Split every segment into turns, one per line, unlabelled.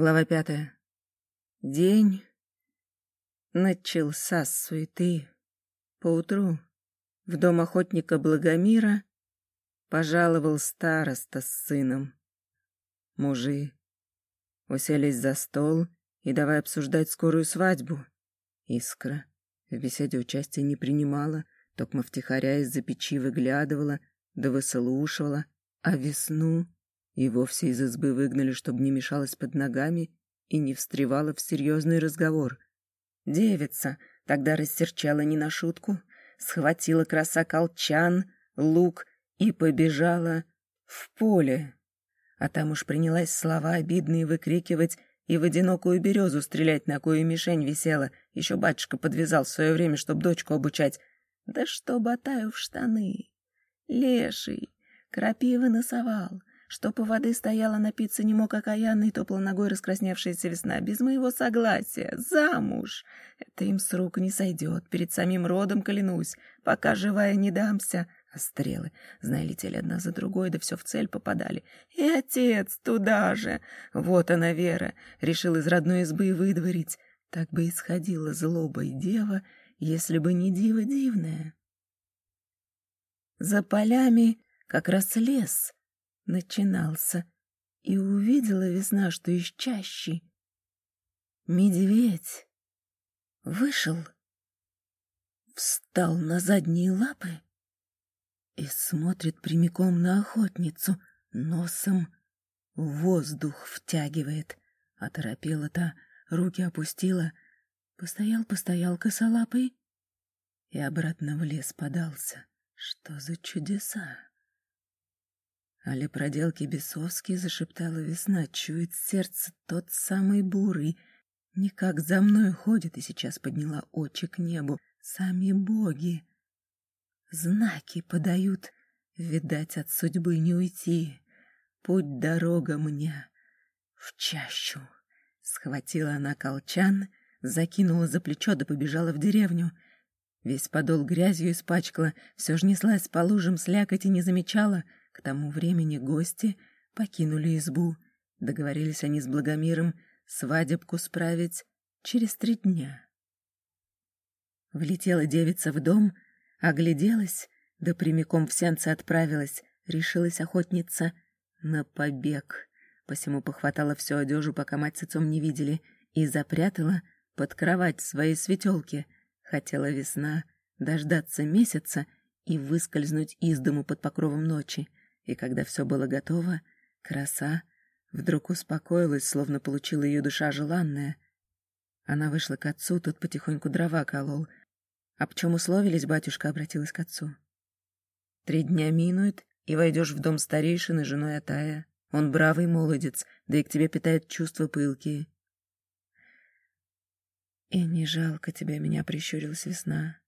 Глава пятая. День начался с суеты. Поутру в дом охотника Благомира пожаловал староста с сыном. Мужи уселись за стол и давай обсуждать скорую свадьбу. Искра в беседе участия не принимала, токмо втихаря из-за печи выглядывала, да выслушивала, а весну и вовсе из избы выгнали, чтобы не мешалась под ногами и не встревала в серьезный разговор. Девица тогда рассерчала не на шутку, схватила краса колчан, лук и побежала в поле. А там уж принялась слова обидные выкрикивать и в одинокую березу стрелять, на кою мишень висела. Еще батюшка подвязал в свое время, чтоб дочку обучать. Да что батаю в штаны! Леший, крапивы носовал, Чтоб у воды стояла напиться не мог окаянный, топла ногой раскрасневшаяся весна. Без моего согласия. Замуж. Это им с рук не сойдет. Перед самим родом клянусь. Пока живая не дамся. А стрелы, знай, летели одна за другой, да все в цель попадали. И отец туда же. Вот она, Вера, решил из родной избы выдворить. Так бы исходила злоба и дева, если бы не диво дивное. За полями как раз лес — начинался, и увидела весна, что из чащи медведь вышел, встал на задние лапы и смотрит прямиком на охотницу, носом воздух втягивает. Оторопела та, руки опустила, постоял-постоял косолапый и обратно в лес подался. Что за чудеса? Али проделки бесовские, зашептала весна, чует сердце тот самый бурый. Никак за мной ходит и сейчас подняла очи к небу. Сами боги. Знаки подают, видать, от судьбы не уйти. Путь дорога мне в чащу. Схватила она колчан, закинула за плечо да побежала в деревню. Весь подол грязью испачкала, все ж неслась по лужам слякоть и не замечала — к тому времени гости покинули избу. Договорились они с Благомиром свадебку справить через три дня. Влетела девица в дом, огляделась, да прямиком в сенце отправилась, решилась охотница на побег. Посему похватала всю одежу, пока мать с отцом не видели, и запрятала под кровать своей светелки. Хотела весна дождаться месяца и выскользнуть из дому под покровом ночи. И когда все было готово, краса вдруг успокоилась, словно получила ее душа желанная. Она вышла к отцу, тот потихоньку дрова колол. «Об чем условились, батюшка?» — обратилась к отцу. «Три дня минует, и войдешь в дом старейшины женой Атая. Он бравый молодец, да и к тебе питает чувства пылкие». «И не жалко тебя меня», — прищурилась весна.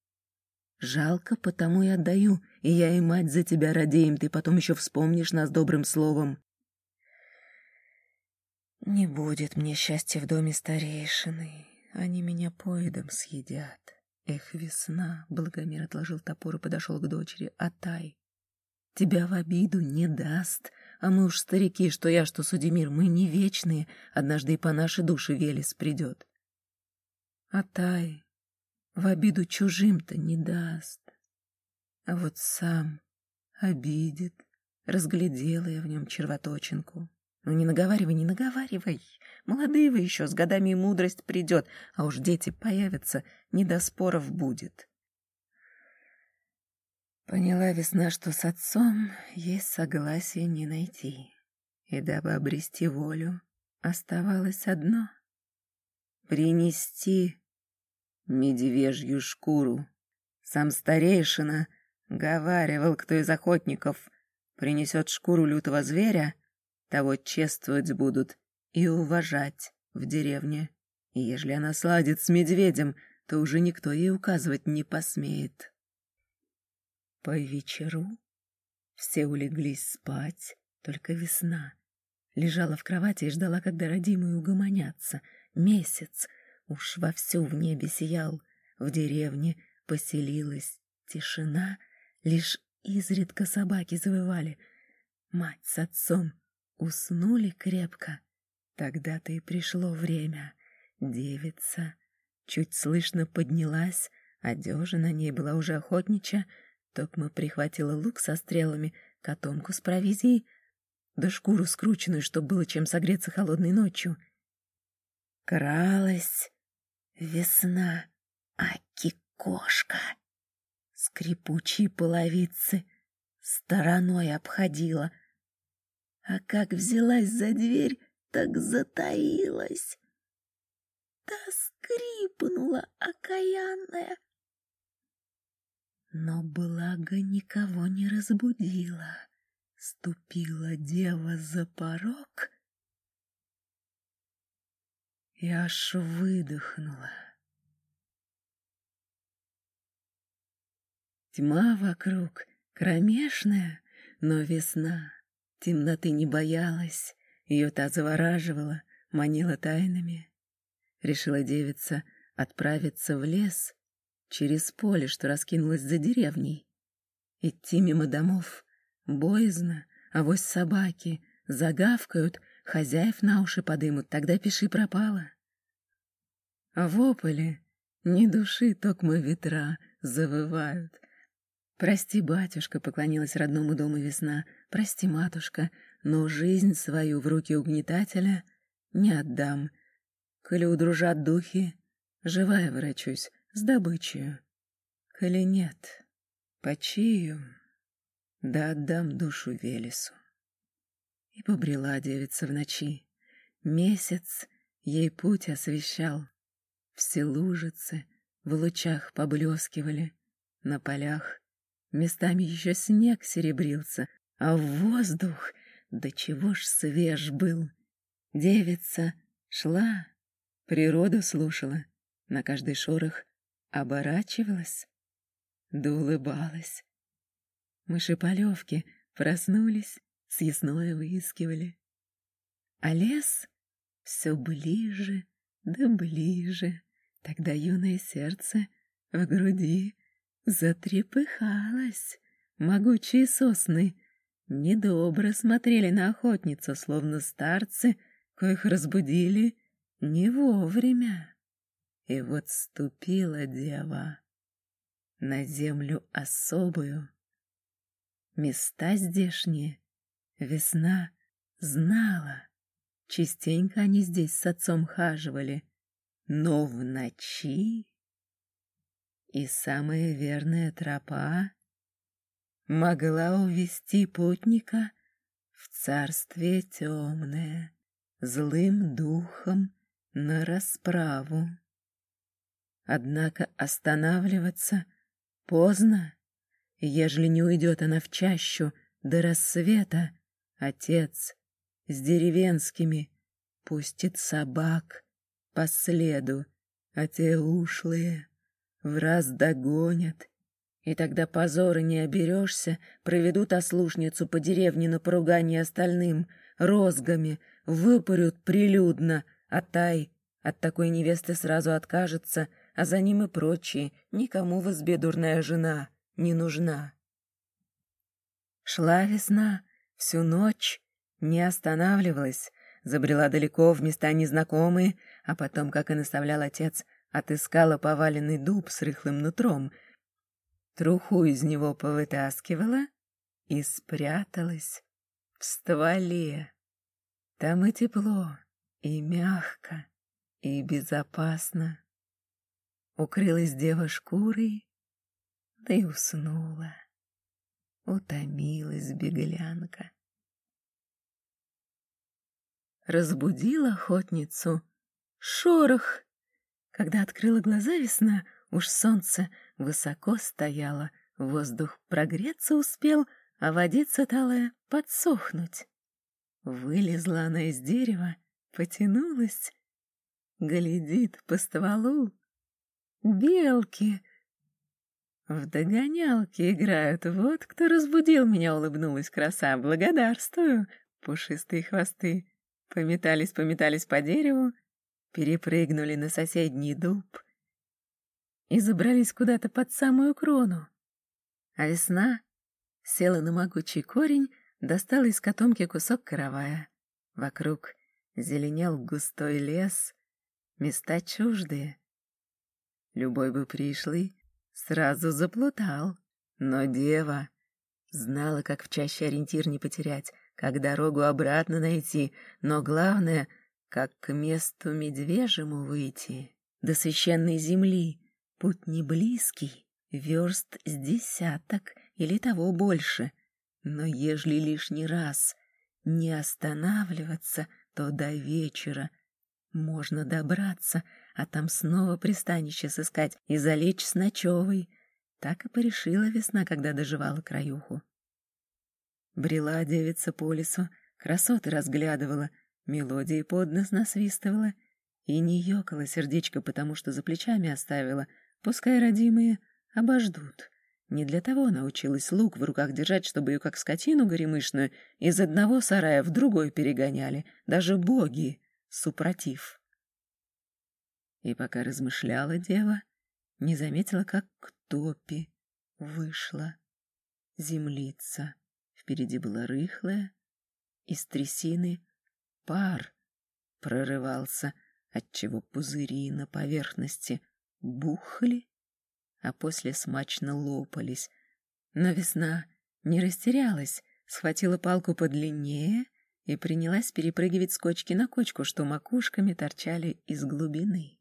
Жалко, потому и отдаю, и я и мать за тебя радеем, ты потом еще вспомнишь нас добрым словом. Не будет мне счастья в доме старейшины, они меня поедом съедят. Эх, весна, Благомир отложил топор и подошел к дочери, Атай. Тебя в обиду не даст, а мы уж старики, что я, что Судемир, мы не вечные, однажды и по нашей душе Велес придет. Атай, в обиду чужим-то не даст. А вот сам обидит. Разглядела я в нем червоточинку. Ну не наговаривай, не наговаривай. Молодые вы еще, с годами мудрость придет, а уж дети появятся, не до споров будет. Поняла весна, что с отцом ей согласия не найти. И дабы обрести волю, оставалось одно — принести медвежью шкуру. Сам старейшина говаривал, кто из охотников принесет шкуру лютого зверя, того чествовать будут и уважать в деревне. И ежели она сладит с медведем, то уже никто ей указывать не посмеет. По вечеру все улеглись спать, только весна. Лежала в кровати и ждала, когда родимые угомонятся. Месяц — Уж вовсю в небе сиял, в деревне поселилась тишина, лишь изредка собаки завывали. Мать с отцом уснули крепко, Тогда-то и пришло время. Девица чуть слышно поднялась, одежа на ней была уже охотничья, Токма прихватила лук со стрелами, котомку с провизией, да шкуру скрученную, чтобы было чем согреться холодной ночью. Кралась весна, аки-кошка. Скрипучие половицы стороной обходила. А как взялась за дверь, так затаилась. Да скрипнула окаянная. Но благо никого не разбудила. Ступила дева за порог и аж выдохнула. Тьма вокруг, кромешная, но весна. Темноты не боялась, ее та завораживала, манила тайнами. Решила девица отправиться в лес через поле, что раскинулось за деревней. Идти мимо домов боязно, а вось собаки загавкают, хозяев на уши подымут, тогда пиши пропало. В ополе ни души, токмо ветра завывают. Прости, батюшка, поклонилась родному дому весна, прости, матушка, но жизнь свою в руки угнетателя не отдам. Коли удружат духи, живая врачусь, с добычей. Коли нет, почию, да отдам душу Велесу. И побрела девица в ночи. Месяц ей путь освещал. Все лужицы в лучах поблескивали. На полях местами еще снег серебрился, а воздух, да чего ж свеж был. Девица шла, природу слушала, на каждый шорох оборачивалась, да улыбалась. Мыши-полевки проснулись, съестное выискивали. А лес все ближе да ближе. Тогда юное сердце в груди затрепыхалось. Могучие сосны недобро смотрели на охотницу, словно старцы, коих разбудили не вовремя. И вот ступила дева на землю особую. Места здешние весна знала. Частенько они здесь с отцом хаживали, но в ночи... И самая верная тропа могла увести путника в царствие темное, злым духом на расправу. Однако останавливаться поздно, ежели не уйдет она в чащу до рассвета, отец с деревенскими пустит собак по следу, а те ушлые в раз догонят. И тогда позора не оберешься, проведут ослушницу по деревне на поругание остальным, розгами, выпарют прилюдно, а тай от такой невесты сразу откажется, а за ним и прочие, никому в избе дурная жена не нужна. Шла весна всю ночь, не останавливалась, забрела далеко в места незнакомые, а потом, как и наставлял отец, отыскала поваленный дуб с рыхлым нутром, труху из него повытаскивала и спряталась в стволе. Там и тепло, и мягко, и безопасно. Укрылась дева шкурой, да и уснула. Утомилась беглянка разбудил охотницу шорох. Когда открыла глаза весна, уж солнце высоко стояло, воздух прогреться успел, а водица талая подсохнуть. Вылезла она из дерева, потянулась, глядит по стволу. Белки в догонялки играют. Вот кто разбудил меня, улыбнулась краса. Благодарствую, пушистые хвосты. Пометались, пометались по дереву, перепрыгнули на соседний дуб и забрались куда-то под самую крону. А весна села на могучий корень, достала из котомки кусок каравая. Вокруг зеленел густой лес, места чуждые. Любой бы пришлый сразу заплутал, но дева знала, как в чаще ориентир не потерять, как дорогу обратно найти, но главное, как к месту медвежьему выйти. До священной земли путь не близкий, верст с десяток или того больше, но ежели лишний раз не останавливаться, то до вечера можно добраться, а там снова пристанище сыскать и залечь с ночевой. Так и порешила весна, когда доживала краюху. Брела девица по лесу, красоты разглядывала, мелодии под нос насвистывала и не ёкала сердечко, потому что за плечами оставила, пускай родимые обождут. Не для того научилась лук в руках держать, чтобы ее, как скотину горемышную, из одного сарая в другой перегоняли, даже боги, супротив. И пока размышляла дева, не заметила, как к топи вышла землица. Впереди была рыхлая, из трясины пар прорывался, отчего пузыри на поверхности бухли а после смачно лопались. Но весна не растерялась, схватила палку подлиннее и принялась перепрыгивать с кочки на кочку, что макушками торчали из глубины.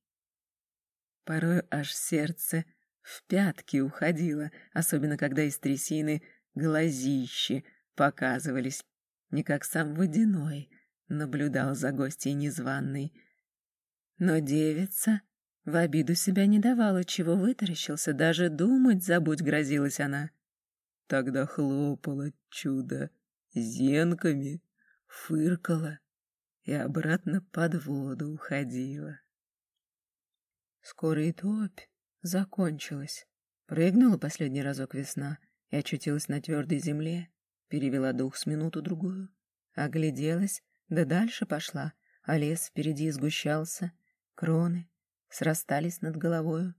Порой аж сердце в пятки уходило, особенно когда из трясины глазищи показывались, не как сам водяной наблюдал за гостьей незваной. Но девица в обиду себя не давала, чего вытаращился, даже думать забудь грозилась она. Тогда хлопала чудо зенками, фыркала и обратно под воду уходила. Скоро и топь закончилась. Прыгнула последний разок весна и очутилась на твердой земле, перевела дух с минуту-другую, огляделась, да дальше пошла, а лес впереди сгущался, кроны, срастались над головою.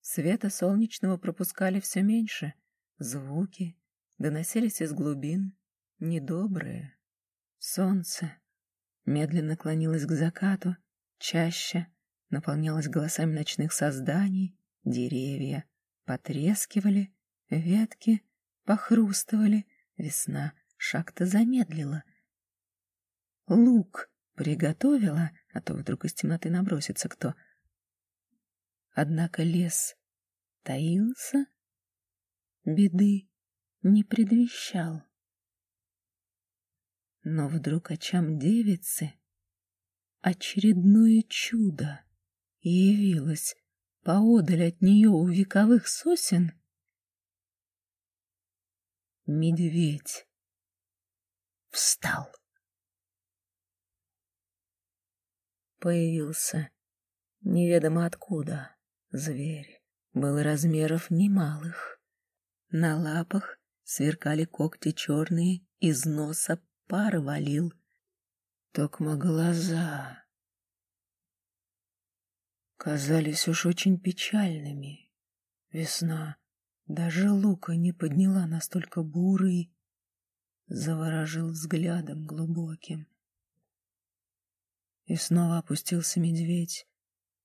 Света солнечного пропускали все меньше, звуки доносились из глубин, недобрые. Солнце медленно клонилось к закату, чаще наполнялось голосами ночных созданий, деревья потрескивали, ветки похрустывали, весна шаг-то замедлила. Лук приготовила, а то вдруг из темноты набросится кто — Однако лес таился, беды не предвещал. Но вдруг очам девицы очередное чудо явилось поодаль от нее у вековых сосен. Медведь встал. Появился неведомо откуда. Зверь был размеров немалых. На лапах сверкали когти черные, из носа пар валил. Токмо глаза казались уж очень печальными. Весна даже лука не подняла настолько бурый, заворожил взглядом глубоким. И снова опустился медведь,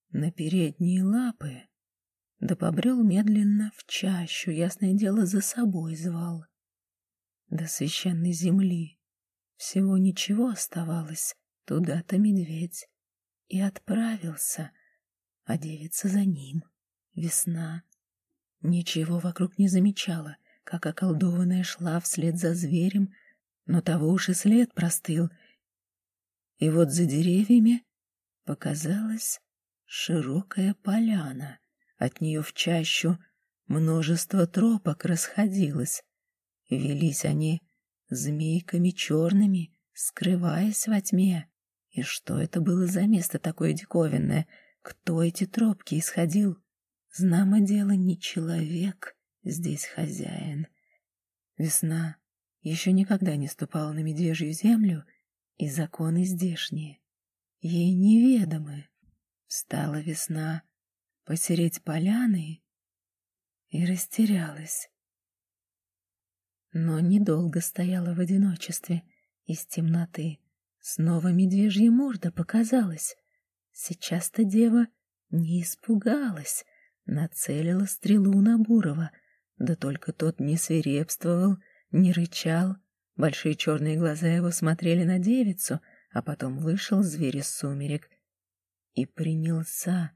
на передние лапы, да побрел медленно в чащу, ясное дело, за собой звал. До священной земли всего ничего оставалось, туда-то медведь и отправился, а девица за ним, весна. Ничего вокруг не замечала, как околдованная шла вслед за зверем, но того уж и след простыл. И вот за деревьями показалась Широкая поляна, от нее в чащу множество тропок расходилось. Велись они змейками черными, скрываясь во тьме. И что это было за место такое диковинное? Кто эти тропки исходил? Знамо дело, не человек здесь хозяин. Весна еще никогда не ступала на медвежью землю, и законы здешние ей неведомы. Встала весна посереть поляны и растерялась. Но недолго стояла в одиночестве из темноты.
Снова медвежья морда показалась. Сейчас-то дева не испугалась, нацелила стрелу на Бурова. Да только тот не свирепствовал, не рычал. Большие черные глаза его смотрели на девицу, а потом вышел зверь из сумерек и принялся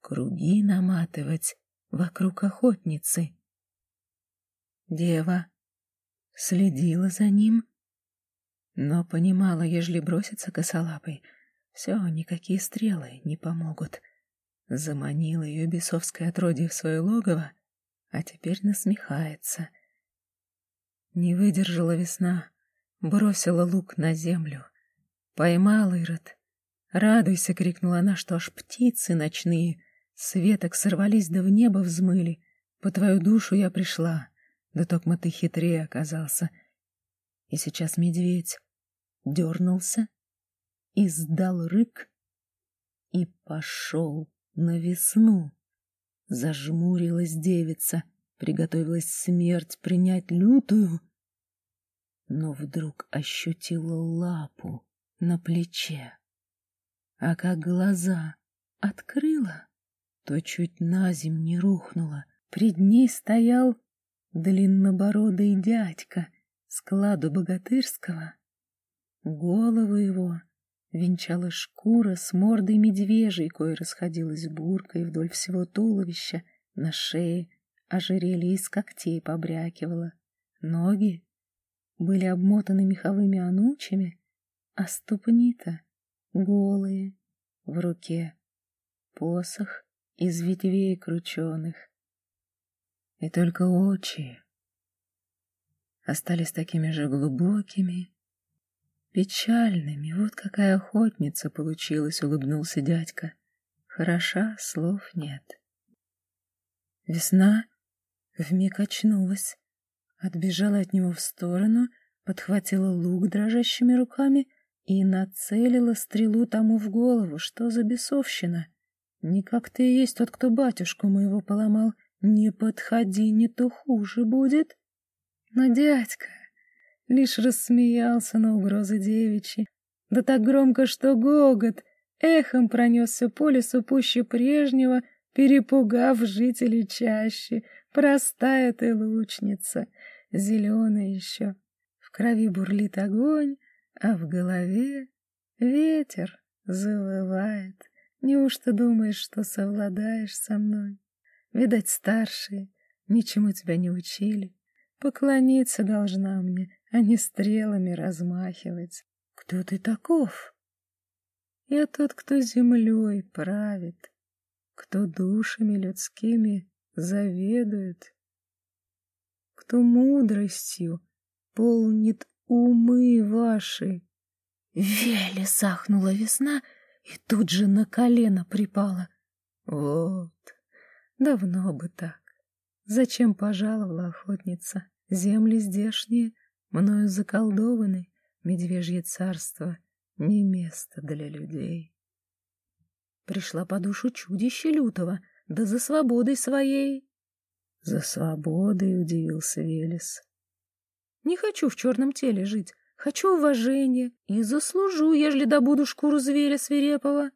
круги наматывать вокруг охотницы. Дева следила за ним, но понимала, ежели броситься косолапой, все, никакие стрелы не помогут. Заманила ее бесовское отродье в свое логово, а теперь насмехается. Не выдержала весна, бросила лук на землю. Поймал Ирод. «Радуйся!» — крикнула она, что аж птицы ночные с веток сорвались да в небо взмыли. По твою душу я пришла, да токмо ты хитрее оказался. И сейчас медведь дернулся, издал рык и пошел на весну. Зажмурилась девица, приготовилась смерть принять лютую, но вдруг ощутила лапу на плече. А как глаза открыла, то чуть на земь не рухнула. Пред ней стоял длиннобородый дядька складу богатырского. Голову его венчала шкура с мордой медвежьей, кое расходилась буркой вдоль всего туловища, на шее ожерелье из когтей побрякивало. Ноги были обмотаны меховыми анучами, а ступни-то голые, в руке посох из ветвей крученых. И только очи остались такими же глубокими, печальными. Вот какая охотница получилась, улыбнулся дядька. Хороша, слов нет. Весна вмиг очнулась, отбежала от него в сторону, подхватила лук дрожащими руками и нацелила стрелу тому в голову. Что за бесовщина? Не как ты и есть тот, кто батюшку моего поломал. Не подходи, не то хуже будет. Но дядька лишь рассмеялся на угрозы девичьи. Да так громко, что гогот эхом пронесся по лесу пуще прежнего, перепугав жителей чаще. Простая ты лучница, зеленая еще. В крови бурлит огонь, а в голове ветер завывает. Неужто думаешь, что совладаешь со мной? Видать, старшие ничему тебя не учили. Поклониться должна мне, а не стрелами размахивать. Кто ты таков? Я тот, кто землей правит, кто душами людскими заведует, кто мудростью полнит умы ваши. Вели сахнула весна и тут же на колено припала. Вот, давно бы так. Зачем пожаловала охотница? Земли здешние, мною заколдованы, медвежье царство — не место для людей. Пришла по душу чудище лютого, да за свободой своей. За свободой удивился Велес. Не хочу в черном теле жить, хочу уважения и заслужу, ежели добуду шкуру зверя свирепого.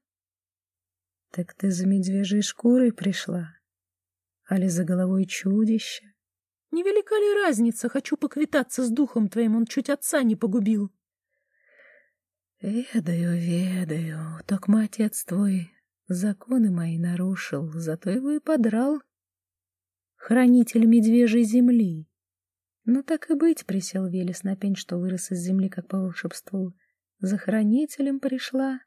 Так ты за медвежьей шкурой пришла? Али за головой чудище? Невелика ли разница? Хочу поквитаться с духом твоим, он чуть отца не погубил. Ведаю, ведаю, так отец твой законы мои нарушил, зато его и подрал. Хранитель медвежьей земли. Ну так и быть, присел Велес на пень, что вырос из земли, как по волшебству. За хранителем пришла.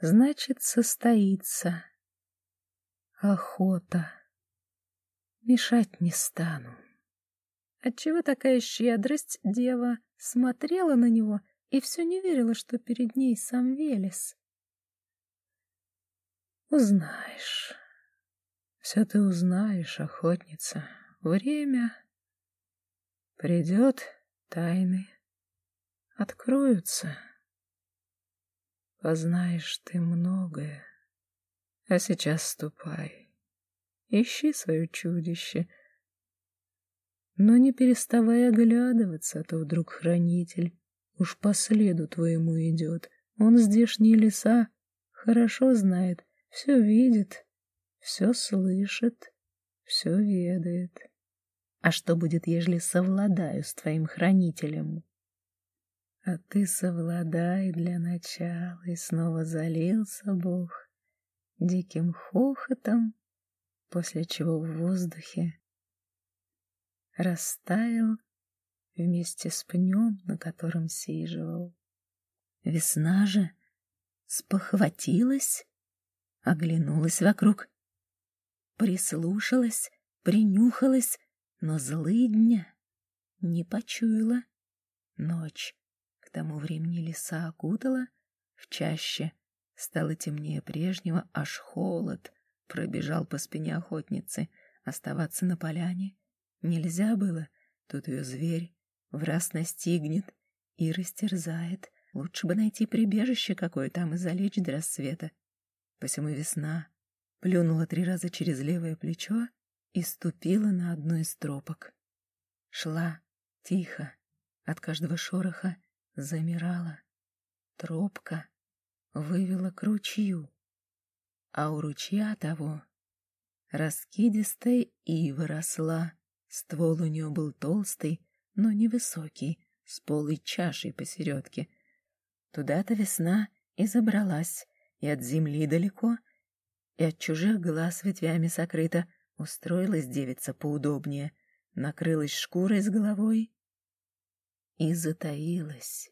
Значит, состоится охота. Мешать не стану. Отчего такая щедрость дева смотрела на него и все не верила, что перед ней сам Велес? Узнаешь. Все ты узнаешь, охотница. Время придет, тайны откроются. Познаешь ты многое. А сейчас ступай. Ищи свое чудище. Но не переставай оглядываться, а то вдруг хранитель уж по следу твоему идет. Он здешние леса хорошо знает, все видит, все слышит, все ведает. А что будет, ежели совладаю с твоим хранителем? А ты совладай для начала, и снова залился Бог диким хохотом, после чего в воздухе растаял вместе с пнем, на котором сиживал. Весна же спохватилась, оглянулась вокруг, прислушалась, принюхалась, но злыдня не почуяла. Ночь к тому времени леса окутала, в чаще стало темнее прежнего, аж холод пробежал по спине охотницы. Оставаться на поляне нельзя было, тут ее зверь в раз настигнет и растерзает. Лучше бы найти прибежище какое там и залечь до рассвета. Посему весна плюнула три раза через левое плечо и ступила на одну из тропок. Шла тихо, от каждого шороха замирала. Тропка вывела к ручью, а у ручья того раскидистая ива росла. Ствол у нее был толстый, но невысокий, с полой чашей посередке. Туда-то весна и забралась, и от земли далеко, и от чужих глаз ветвями сокрыта, устроилась девица поудобнее, накрылась шкурой с головой и затаилась.